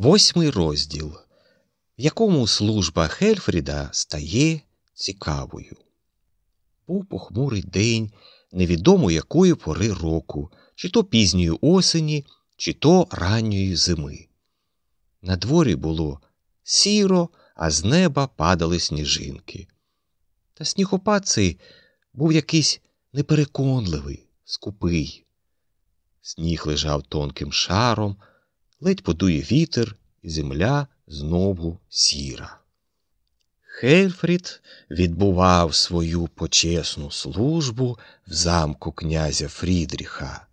Восьмий розділ, в якому служба Хельфріда стає цікавою. Був похмурий день невідомо якої пори року, чи то пізньої осені, чи то ранньої зими. На дворі було сіро, а з неба падали сніжинки. Та снігопад цей був якийсь непереконливий, скупий. Сніг лежав тонким шаром, ледь подує вітер, і земля знову сіра. Хельфрід відбував свою почесну службу в замку князя Фрідріха,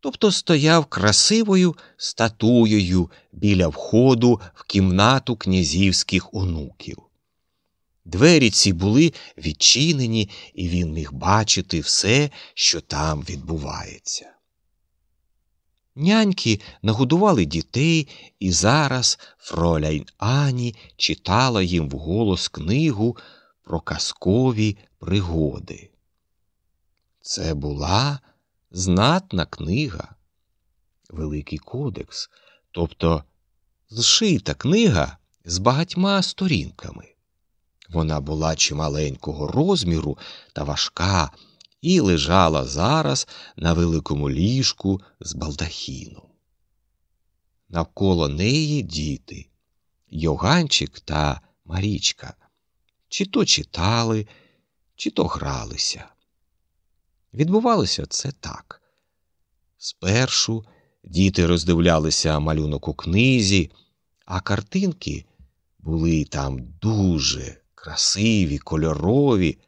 тобто стояв красивою статуєю біля входу в кімнату князівських онуків. Двері ці були відчинені, і він міг бачити все, що там відбувається. Няньки нагодували дітей, і зараз фроляйн Ані читала їм вголос книгу про казкові пригоди. Це була знатна книга, Великий Кодекс, тобто зшита книга з багатьма сторінками. Вона була чималенького розміру та важка і лежала зараз на великому ліжку з балдахіном. Навколо неї діти, Йоганчик та Марічка, чи то читали, чи то гралися. Відбувалося це так. Спершу діти роздивлялися малюнок у книзі, а картинки були там дуже красиві, кольорові,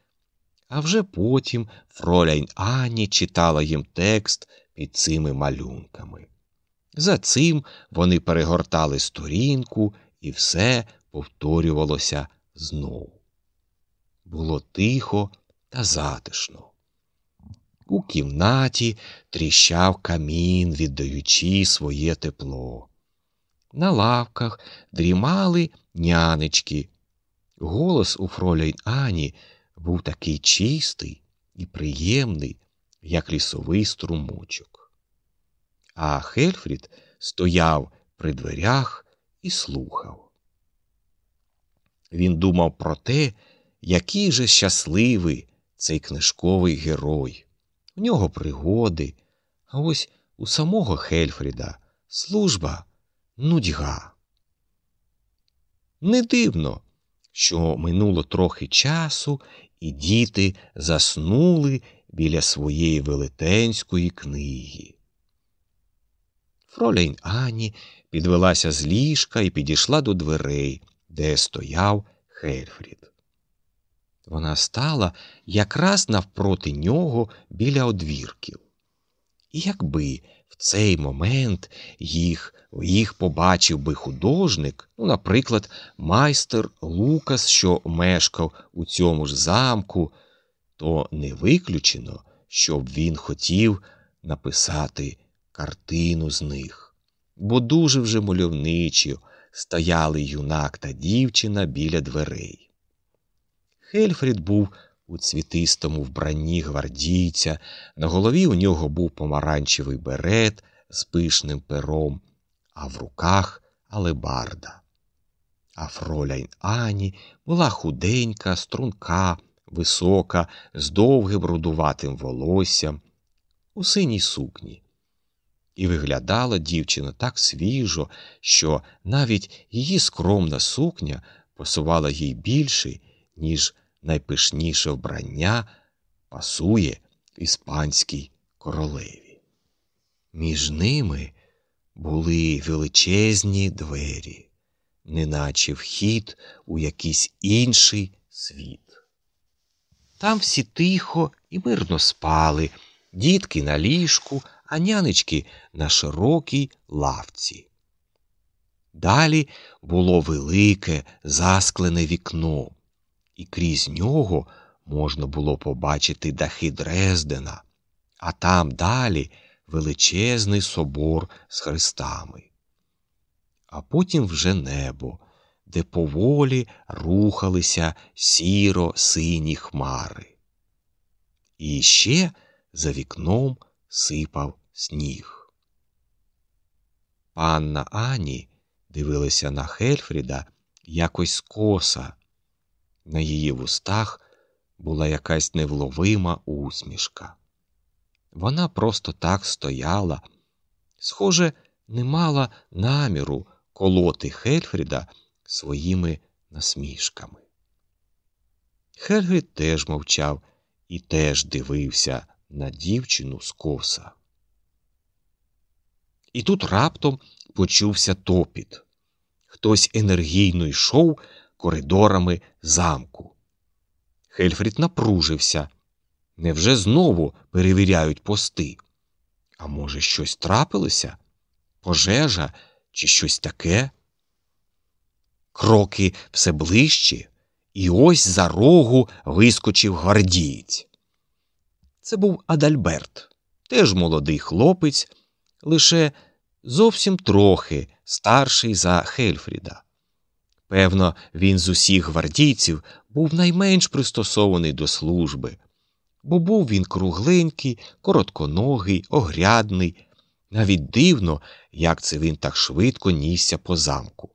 а вже потім фроляйн Ані читала їм текст під цими малюнками. За цим вони перегортали сторінку, і все повторювалося знову. Було тихо та затишно. У кімнаті тріщав камін, віддаючи своє тепло. На лавках дрімали нянечки. Голос у фроляйн Ані був такий чистий і приємний, як лісовий струмочок. А Хельфрід стояв при дверях і слухав. Він думав про те, який же щасливий цей книжковий герой. У нього пригоди, а ось у самого Хельфріда служба нудьга. Не дивно, що минуло трохи часу, і діти заснули біля своєї велетенської книги. Фролейн Ані підвелася з ліжка і підійшла до дверей, де стояв Хельфрід. Вона стала якраз навпроти нього біля одвірків. І якби в цей момент їх їх побачив би художник, ну, наприклад, майстер Лукас, що мешкав у цьому ж замку, то не виключено, щоб він хотів написати картину з них, бо дуже вже мальовничі стояли юнак та дівчина біля дверей. Хельфрід був у цвітистому вбранні гвардійця, на голові у нього був помаранчевий берет з пишним пером, а в руках алебарда. А фроляйн Ані була худенька, струнка, висока, з довгим рудуватим волоссям, у синій сукні. І виглядала дівчина так свіжо, що навіть її скромна сукня посувала їй більше, ніж найпишніше вбрання пасує іспанській королеві. Між ними були величезні двері, неначе вхід у якийсь інший світ. Там всі тихо і мирно спали, дітки на ліжку, а нянечки на широкій лавці. Далі було велике засклене вікно, і крізь нього можна було побачити дахи Дрездена, а там далі величезний собор з хрестами. А потім вже небо, де поволі рухалися сіро сині хмари. І ще за вікном сипав сніг. Панна Ані дивилися на Хельфріда якось скоса. На її вустах була якась невловима усмішка. Вона просто так стояла, схоже, не мала наміру колоти Хельфріда своїми насмішками. Хельфрід теж мовчав і теж дивився на дівчину скоса. І тут раптом почувся топіт. Хтось енергійно йшов коридорами замку. Хельфрід напружився. Невже знову перевіряють пости? А може, щось трапилося? Пожежа чи щось таке? Кроки все ближче, і ось за рогу вискочив гвардієць. Це був Адальберт, теж молодий хлопець, лише зовсім трохи старший за Хельфріда. Певно, він з усіх гвардійців був найменш пристосований до служби, бо був він кругленький, коротконогий, огрядний, навіть дивно, як це він так швидко нісся по замку.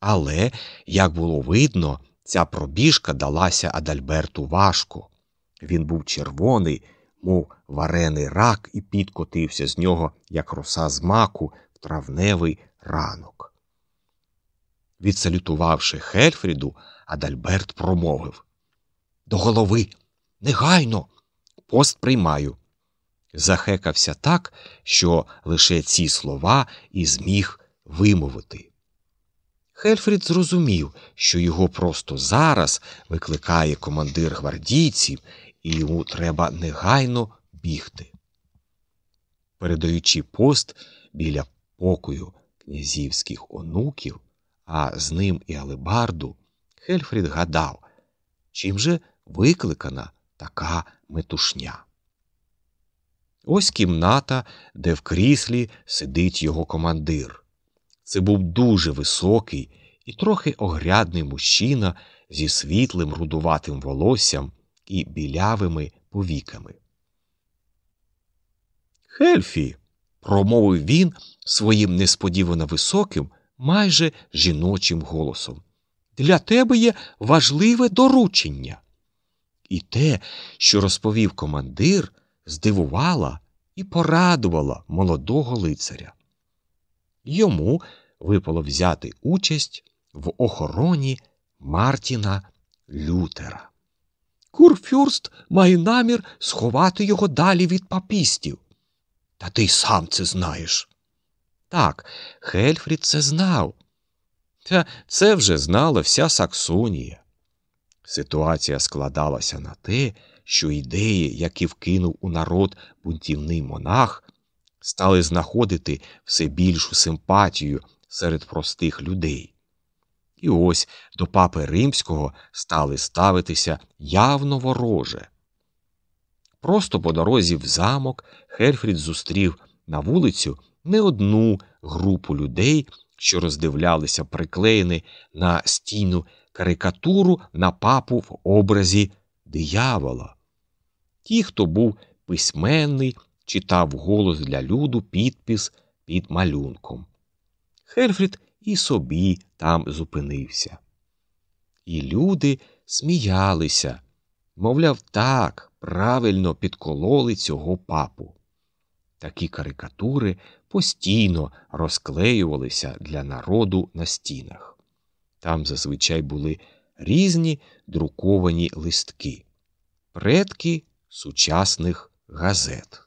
Але, як було видно, ця пробіжка далася Адальберту важко. Він був червоний, мов варений рак, і підкотився з нього, як роса з маку, в травневий ранок. Відсалютувавши Хельфріду, Адальберт промовив До голови, негайно, пост приймаю. Захекався так, що лише ці слова і зміг вимовити. Хельфрід зрозумів, що його просто зараз викликає командир гвардійців, і йому треба негайно бігти. Передаючи пост біля покою князівських онуків, а з ним і алебарду, Хельфрід гадав, чим же викликана така метушня. Ось кімната, де в кріслі сидить його командир. Це був дуже високий і трохи огрядний мужчина зі світлим рудуватим волоссям і білявими повіками. Хельфі, промовив він своїм несподівано високим, майже жіночим голосом. Для тебе є важливе доручення. І те, що розповів командир, здивувала і порадувала молодого лицаря. Йому випало взяти участь в охороні Мартіна Лютера. Курфюрст має намір сховати його далі від папістів. Та ти сам це знаєш. Так, Хельфрід це знав. Та це вже знала вся Саксонія. Ситуація складалася на те, що ідеї, які вкинув у народ бунтівний монах, стали знаходити все більшу симпатію серед простих людей. І ось до папи римського стали ставитися явно вороже. Просто по дорозі в замок Хельфрід зустрів на вулицю не одну групу людей, що роздивлялися приклеєний на стіну карикатуру на папу в образі диявола. Ті, хто був письменний, читав голос для люду підпис під малюнком. Хельфрід і собі там зупинився. І люди сміялися, мовляв, так, правильно підкололи цього папу. Такі карикатури постійно розклеювалися для народу на стінах. Там зазвичай були різні друковані листки, предки сучасних газет.